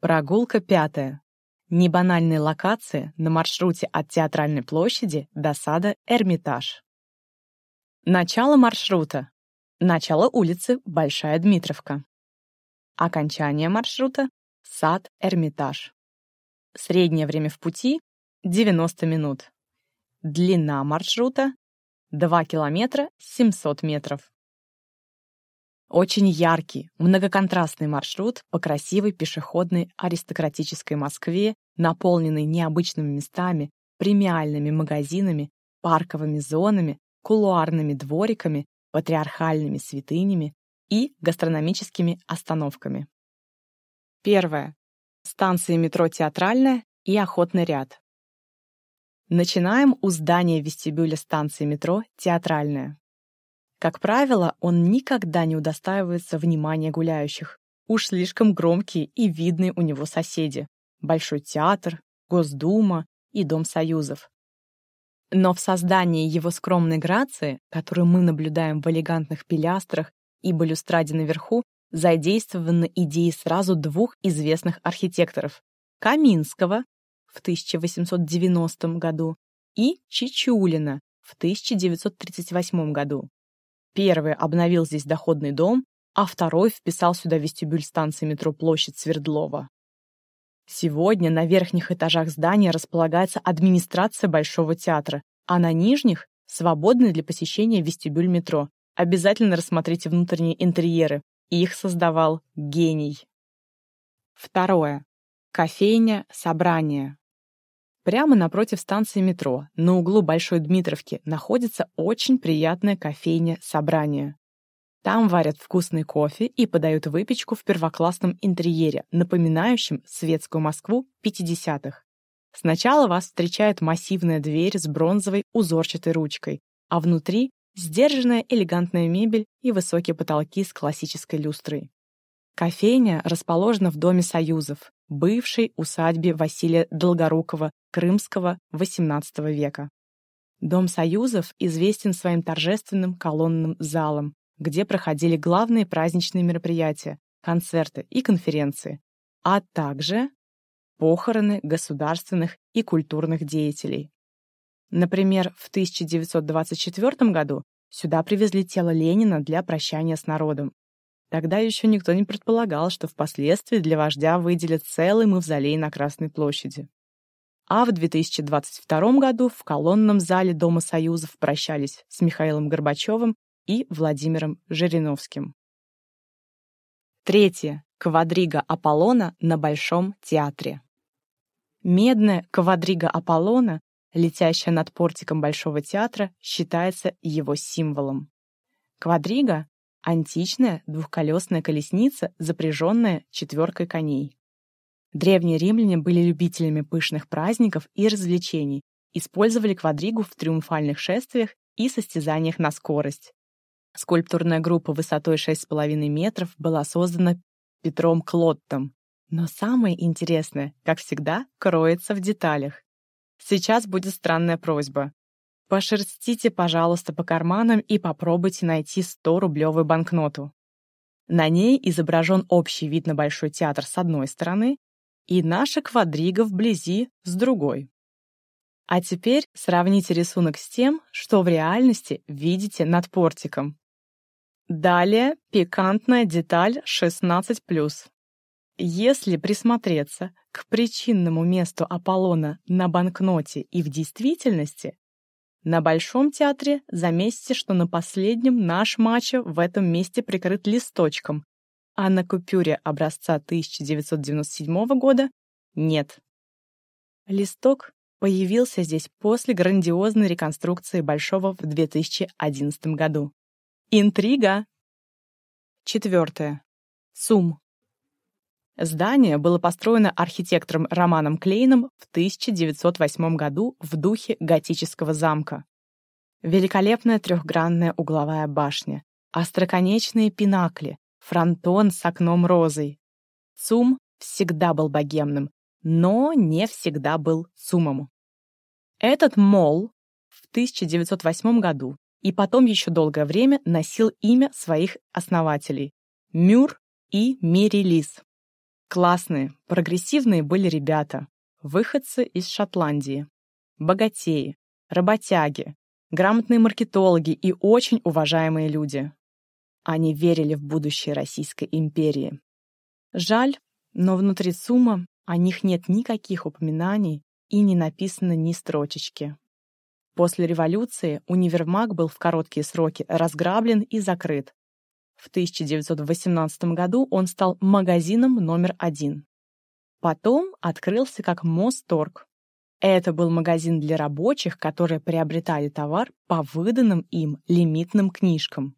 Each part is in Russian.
Прогулка пятая. Небанальные локации на маршруте от Театральной площади до сада Эрмитаж. Начало маршрута. Начало улицы Большая Дмитровка. Окончание маршрута — сад Эрмитаж. Среднее время в пути — 90 минут. Длина маршрута — 2 километра 700 метров. Очень яркий, многоконтрастный маршрут по красивой пешеходной аристократической Москве, наполненный необычными местами, премиальными магазинами, парковыми зонами, кулуарными двориками, патриархальными святынями и гастрономическими остановками. Первое. Станции метро «Театральная» и «Охотный ряд». Начинаем у здания вестибюля станции метро «Театральная». Как правило, он никогда не удостаивается внимания гуляющих. Уж слишком громкие и видные у него соседи. Большой театр, Госдума и Дом Союзов. Но в создании его скромной грации, которую мы наблюдаем в элегантных пилястрах и балюстраде наверху, задействованы идеи сразу двух известных архитекторов — Каминского в 1890 году и Чичулина в 1938 году. Первый обновил здесь доходный дом, а второй вписал сюда вестибюль станции метро Площадь Свердлова. Сегодня на верхних этажах здания располагается администрация Большого театра, а на нижних — свободный для посещения вестибюль метро. Обязательно рассмотрите внутренние интерьеры. Их создавал гений. Второе. Кофейня «Собрание». Прямо напротив станции метро, на углу Большой Дмитровки, находится очень приятная кофейня «Собрание». Там варят вкусный кофе и подают выпечку в первоклассном интерьере, напоминающем светскую Москву 50-х. Сначала вас встречает массивная дверь с бронзовой узорчатой ручкой, а внутри — сдержанная элегантная мебель и высокие потолки с классической люстрой. Кофейня расположена в Доме Союзов, бывшей усадьбе Василия Долгорукова, Крымского XVIII века. Дом Союзов известен своим торжественным колонным залом, где проходили главные праздничные мероприятия, концерты и конференции, а также похороны государственных и культурных деятелей. Например, в 1924 году сюда привезли тело Ленина для прощания с народом, Тогда еще никто не предполагал, что впоследствии для вождя выделят целый мавзолей на Красной площади. А в 2022 году в колонном зале Дома Союзов прощались с Михаилом Горбачевым и Владимиром Жириновским. Третье. Квадрига Аполлона на Большом театре. Медная квадрига Аполлона, летящая над портиком Большого театра, считается его символом. Квадрига Античная двухколесная колесница, запряженная четверкой коней. Древние римляне были любителями пышных праздников и развлечений, использовали квадригу в триумфальных шествиях и состязаниях на скорость. Скульптурная группа высотой 6,5 метров была создана Петром Клоттом. Но самое интересное, как всегда, кроется в деталях. Сейчас будет странная просьба. Пошерстите, пожалуйста, по карманам и попробуйте найти 100-рублевую банкноту. На ней изображен общий вид на Большой театр с одной стороны и наша квадрига вблизи с другой. А теперь сравните рисунок с тем, что в реальности видите над портиком. Далее пикантная деталь 16+. Если присмотреться к причинному месту Аполлона на банкноте и в действительности, на Большом театре заметьте, что на последнем наш мачо в этом месте прикрыт листочком, а на купюре образца 1997 года нет. Листок появился здесь после грандиозной реконструкции Большого в 2011 году. Интрига! Четвертое. СУМ. Здание было построено архитектором Романом Клейном в 1908 году в духе готического замка. Великолепная трехгранная угловая башня, остроконечные пинакли, фронтон с окном розой. ЦУМ всегда был богемным, но не всегда был ЦУМом. Этот мол в 1908 году и потом еще долгое время носил имя своих основателей – Мюр и Мери Лис. Классные, прогрессивные были ребята, выходцы из Шотландии, богатеи, работяги, грамотные маркетологи и очень уважаемые люди. Они верили в будущее Российской империи. Жаль, но внутри ЦУМа о них нет никаких упоминаний и не написано ни строчечки. После революции универмаг был в короткие сроки разграблен и закрыт. В 1918 году он стал магазином номер один. Потом открылся как Мосторг. Это был магазин для рабочих, которые приобретали товар по выданным им лимитным книжкам.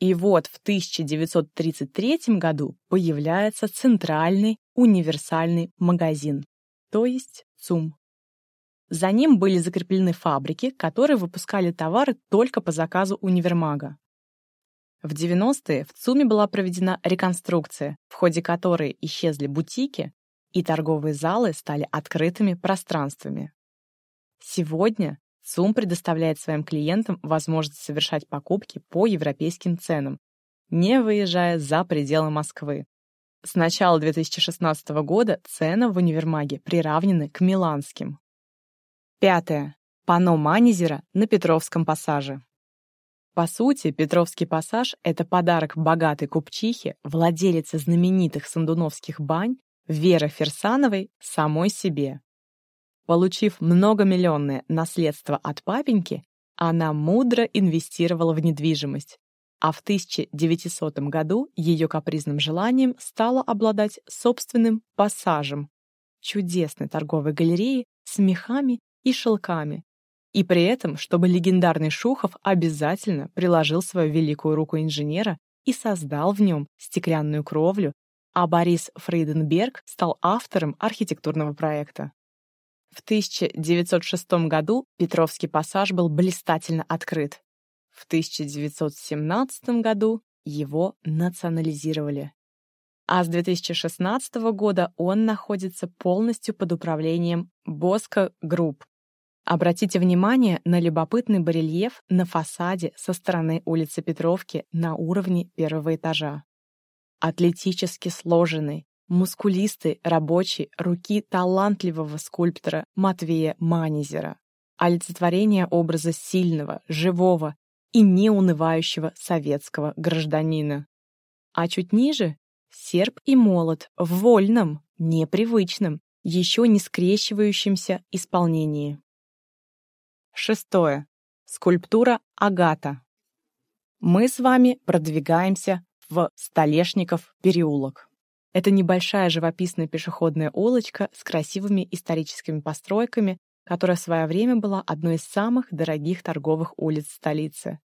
И вот в 1933 году появляется центральный универсальный магазин, то есть ЦУМ. За ним были закреплены фабрики, которые выпускали товары только по заказу универмага. В 90-е в ЦУМе была проведена реконструкция, в ходе которой исчезли бутики, и торговые залы стали открытыми пространствами. Сегодня ЦУМ предоставляет своим клиентам возможность совершать покупки по европейским ценам, не выезжая за пределы Москвы. С начала 2016 года цены в универмаге приравнены к миланским. Пятое. Пано Манизера на Петровском пассаже. По сути, Петровский пассаж — это подарок богатой купчихе, владелице знаменитых сандуновских бань, Веры Ферсановой, самой себе. Получив многомиллионное наследство от папеньки, она мудро инвестировала в недвижимость, а в 1900 году ее капризным желанием стало обладать собственным пассажем, чудесной торговой галереей с мехами и шелками, и при этом, чтобы легендарный Шухов обязательно приложил свою великую руку инженера и создал в нем стеклянную кровлю, а Борис Фрейденберг стал автором архитектурного проекта. В 1906 году Петровский пассаж был блистательно открыт. В 1917 году его национализировали. А с 2016 года он находится полностью под управлением Боско Групп. Обратите внимание на любопытный барельеф на фасаде со стороны улицы Петровки на уровне первого этажа. Атлетически сложенный, мускулистый рабочий руки талантливого скульптора Матвея Манизера. Олицетворение образа сильного, живого и неунывающего советского гражданина. А чуть ниже — серп и молот в вольном, непривычном, еще не скрещивающемся исполнении. Шестое. Скульптура Агата. Мы с вами продвигаемся в Столешников переулок. Это небольшая живописная пешеходная улочка с красивыми историческими постройками, которая в свое время была одной из самых дорогих торговых улиц столицы.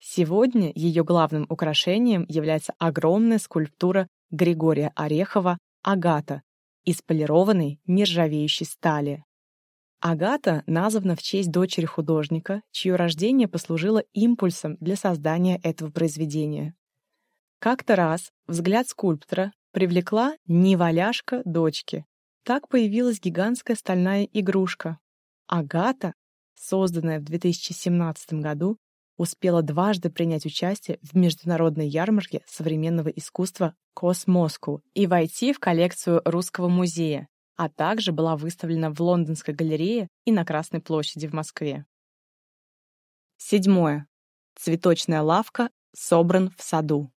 Сегодня ее главным украшением является огромная скульптура Григория Орехова «Агата» из полированной нержавеющей стали. Агата названа в честь дочери художника, чье рождение послужило импульсом для создания этого произведения. Как-то раз взгляд скульптора привлекла неваляшка дочки. Так появилась гигантская стальная игрушка. Агата, созданная в 2017 году, успела дважды принять участие в международной ярмарке современного искусства «Космоску» и войти в коллекцию Русского музея, а также была выставлена в Лондонской галерее и на Красной площади в Москве. Седьмое. Цветочная лавка собран в саду.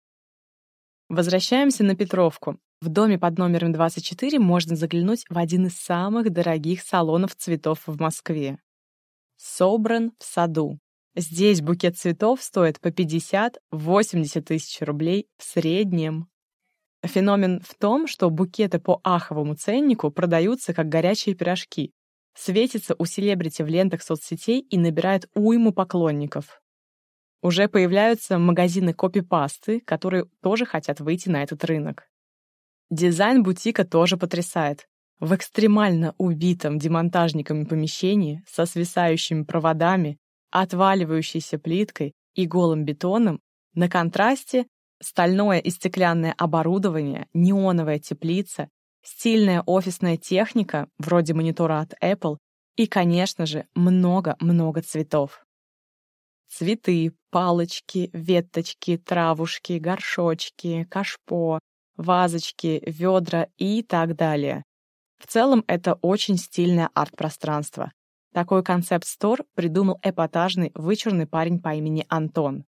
Возвращаемся на Петровку. В доме под номером 24 можно заглянуть в один из самых дорогих салонов цветов в Москве. Собран в саду. Здесь букет цветов стоит по 50-80 тысяч рублей в среднем. Феномен в том, что букеты по аховому ценнику продаются как горячие пирожки, светятся у селебрити в лентах соцсетей и набирают уйму поклонников. Уже появляются магазины копипасты, которые тоже хотят выйти на этот рынок. Дизайн бутика тоже потрясает. В экстремально убитом демонтажниками помещении со свисающими проводами, отваливающейся плиткой и голым бетоном на контрасте стальное и стеклянное оборудование, неоновая теплица, стильная офисная техника, вроде монитора от Apple, и, конечно же, много-много цветов. Цветы, палочки, веточки, травушки, горшочки, кашпо, вазочки, ведра и так далее. В целом это очень стильное арт-пространство. Такой концепт-стор придумал эпатажный, вычурный парень по имени Антон.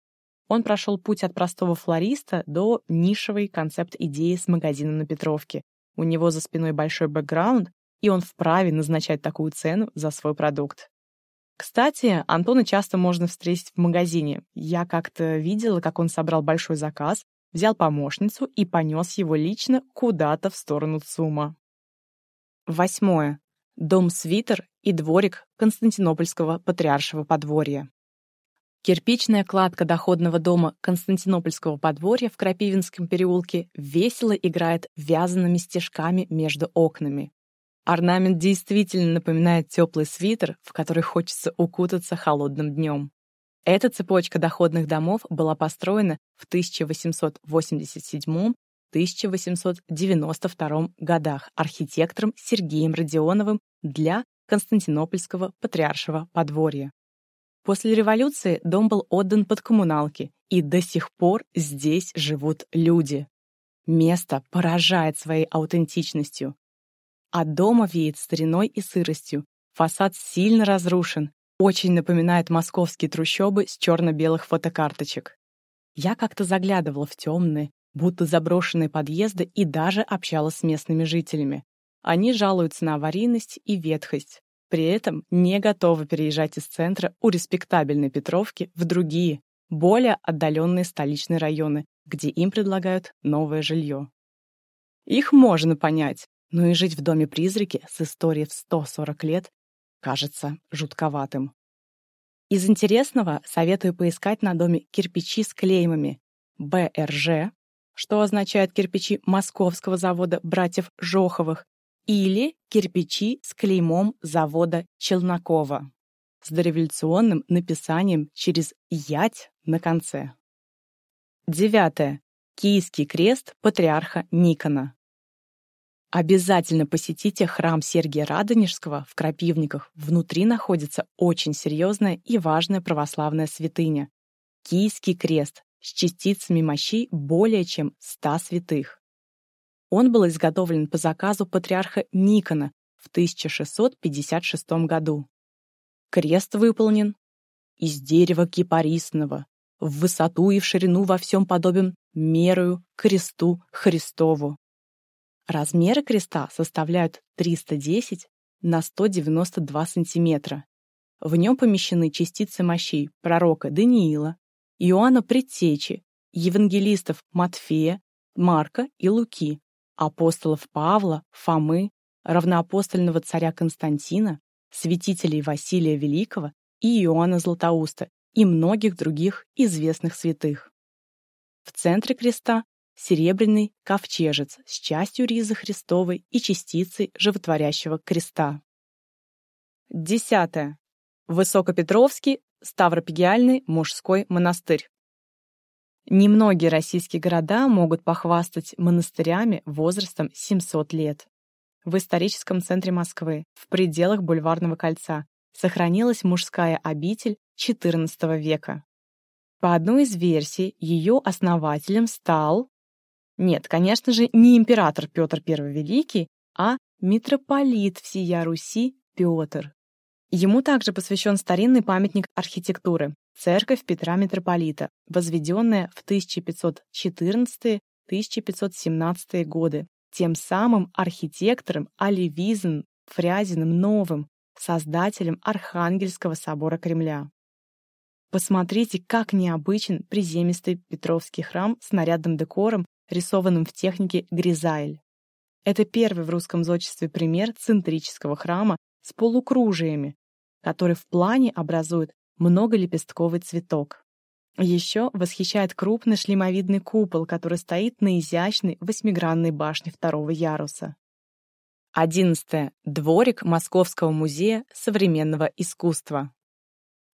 Он прошел путь от простого флориста до нишевой концепт-идеи с магазином на Петровке. У него за спиной большой бэкграунд, и он вправе назначать такую цену за свой продукт. Кстати, Антона часто можно встретить в магазине. Я как-то видела, как он собрал большой заказ, взял помощницу и понес его лично куда-то в сторону ЦУМа. Восьмое. Дом-свитер и дворик Константинопольского патриаршего подворья. Кирпичная кладка доходного дома Константинопольского подворья в Крапивинском переулке весело играет вязаными стежками между окнами. Орнамент действительно напоминает теплый свитер, в который хочется укутаться холодным днем. Эта цепочка доходных домов была построена в 1887-1892 годах архитектором Сергеем Родионовым для Константинопольского патриаршего подворья. После революции дом был отдан под коммуналки, и до сих пор здесь живут люди. Место поражает своей аутентичностью. От дома веет стариной и сыростью. Фасад сильно разрушен, очень напоминает московские трущобы с черно-белых фотокарточек. Я как-то заглядывала в темные, будто заброшенные подъезды и даже общалась с местными жителями. Они жалуются на аварийность и ветхость, при этом не готовы переезжать из центра у респектабельной Петровки в другие, более отдаленные столичные районы, где им предлагают новое жилье. Их можно понять, но и жить в доме-призраке с историей в 140 лет кажется жутковатым. Из интересного советую поискать на доме кирпичи с клеймами БРЖ, что означает кирпичи Московского завода братьев Жоховых, или кирпичи с клеймом завода Челнокова с дореволюционным написанием через «ять» на конце. Девятое. Киевский крест патриарха Никона. Обязательно посетите храм Сергия Радонежского в Крапивниках. Внутри находится очень серьезная и важная православная святыня. Киевский крест с частицами мощей более чем 100 святых. Он был изготовлен по заказу патриарха Никона в 1656 году. Крест выполнен из дерева кипарисного, в высоту и в ширину во всем подобен мерою кресту Христову. Размеры креста составляют 310 на 192 сантиметра. В нем помещены частицы мощей пророка Даниила, Иоанна Предтечи, евангелистов Матфея, Марка и Луки, апостолов Павла, Фомы, равноапостольного царя Константина, святителей Василия Великого и Иоанна Златоуста и многих других известных святых. В центре креста серебряный ковчежец с частью ризы Христовой и частицей животворящего креста. Десятое. Высокопетровский Ставропигиальный мужской монастырь. Немногие российские города могут похвастать монастырями возрастом 700 лет. В историческом центре Москвы, в пределах Бульварного кольца, сохранилась мужская обитель XIV века. По одной из версий, ее основателем стал... Нет, конечно же, не император Петр I Великий, а митрополит всея Руси Петр. Ему также посвящен старинный памятник архитектуры Церковь Петра Митрополита, возведенная в 1514-1517 годы, тем самым архитектором Оливизом Фрязиным Новым, создателем Архангельского собора Кремля. Посмотрите, как необычен приземистый Петровский храм с нарядным декором, рисованным в технике гризайль. Это первый в русском зодчестве пример центрического храма с полукружиями, который в плане образует многолепестковый цветок. Еще восхищает крупный шлемовидный купол, который стоит на изящной восьмигранной башне второго яруса. 11. Дворик Московского музея современного искусства.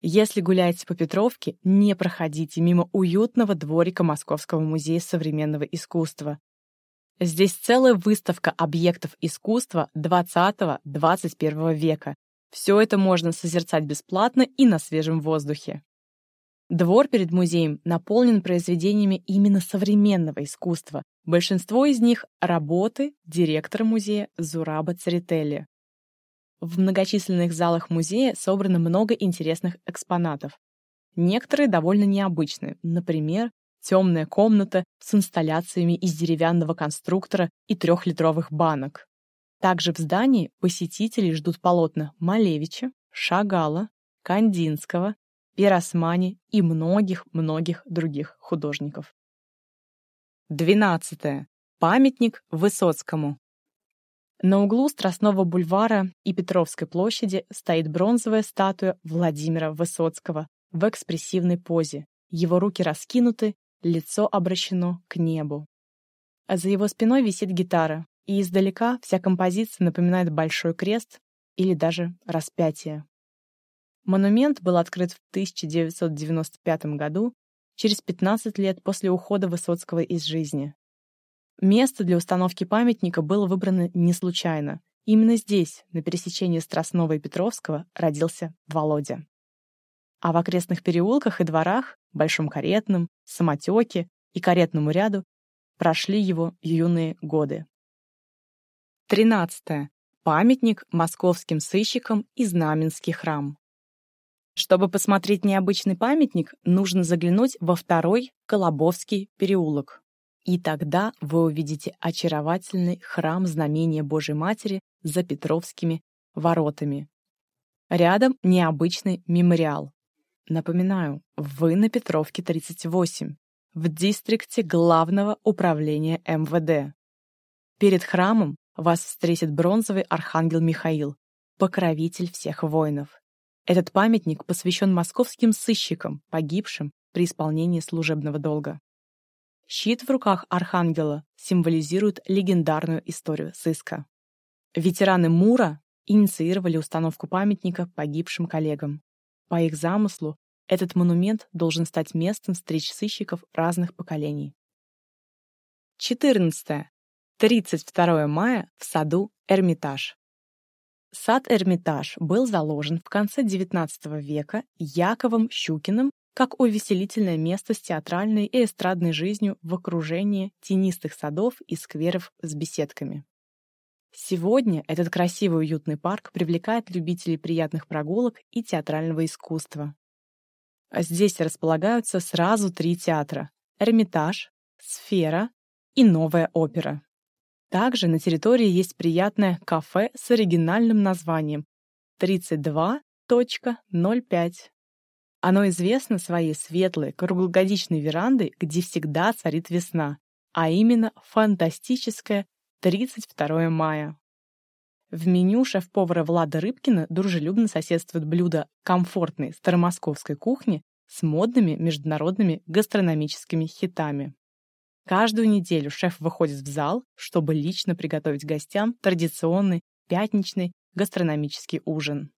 Если гуляете по Петровке, не проходите мимо уютного дворика Московского музея современного искусства. Здесь целая выставка объектов искусства 20-21 века, все это можно созерцать бесплатно и на свежем воздухе. Двор перед музеем наполнен произведениями именно современного искусства, Большинство из них — работы директора музея Зураба Церетели. В многочисленных залах музея собрано много интересных экспонатов. Некоторые довольно необычные, например, темная комната с инсталляциями из деревянного конструктора и трехлитровых банок. Также в здании посетителей ждут полотна Малевича, Шагала, Кандинского, Пиросмани и многих-многих других художников. 12. Памятник Высоцкому. На углу Страстного бульвара и Петровской площади стоит бронзовая статуя Владимира Высоцкого в экспрессивной позе. Его руки раскинуты, лицо обращено к небу. А за его спиной висит гитара, и издалека вся композиция напоминает большой крест или даже распятие. Монумент был открыт в 1995 году, через 15 лет после ухода Высоцкого из жизни. Место для установки памятника было выбрано не случайно. Именно здесь, на пересечении Страстного и Петровского, родился Володя. А в окрестных переулках и дворах, Большом Каретном, Самотеке и Каретному ряду прошли его юные годы. 13. Памятник московским сыщикам и Знаменский храм. Чтобы посмотреть необычный памятник, нужно заглянуть во второй Колобовский переулок. И тогда вы увидите очаровательный храм Знамения Божьей Матери за Петровскими воротами. Рядом необычный мемориал. Напоминаю, вы на Петровке 38, в дистрикте Главного управления МВД. Перед храмом вас встретит бронзовый архангел Михаил, покровитель всех воинов. Этот памятник посвящен московским сыщикам, погибшим при исполнении служебного долга. Щит в руках архангела символизирует легендарную историю сыска. Ветераны Мура инициировали установку памятника погибшим коллегам. По их замыслу, этот монумент должен стать местом встреч сыщиков разных поколений. 14. 32 мая в саду Эрмитаж. Сад Эрмитаж был заложен в конце XIX века Яковом Щукиным как увеселительное место с театральной и эстрадной жизнью в окружении тенистых садов и скверов с беседками. Сегодня этот красивый уютный парк привлекает любителей приятных прогулок и театрального искусства. Здесь располагаются сразу три театра – Эрмитаж, Сфера и Новая опера. Также на территории есть приятное кафе с оригинальным названием 32.05. Оно известно своей светлой круглогодичной верандой, где всегда царит весна, а именно фантастическое 32 мая. В меню шеф-повара Влада Рыбкина дружелюбно соседствует блюда комфортной старомосковской кухни с модными международными гастрономическими хитами. Каждую неделю шеф выходит в зал, чтобы лично приготовить гостям традиционный пятничный гастрономический ужин.